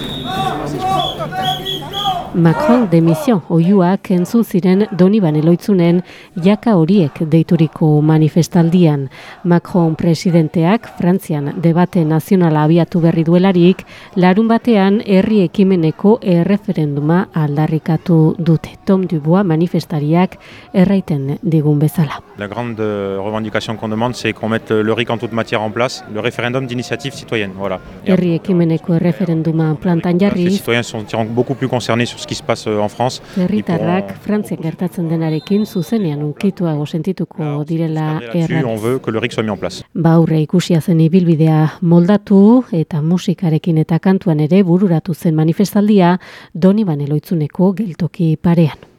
Merci. Macron demisio oiuak entzun ziren Doniban eloitzunen jaka horiek deituriko manifestaldian. Macron presidenteak Frantzian debate nazionala abiatu berri duelarik, larun batean herri ekimeneko erreferenduma aldarrikatu dute. Tom Dubois manifestariak erraiten digun bezala. La grande revendication qu'on demande, c'est qu'on mette le RIC en toute matière en place, le référendum d'initiative citoyenne. Voilà. Herri ekimeneko erreferenduma plantan jarriz. Les citoyens sont beaucoup plus concernés sur ce qui se passe euh, en France. Herritarrak Frantzian gertatzen denarekin zuzenean unkituago sentituko direla errat. On veut que le RIC soit mis en place. Baurre ikusia zen ibilbidea moldatu eta musikarekin eta kantuan ere bururatu zen manifestaldia Doni Baneloitzuneko geltoki parean.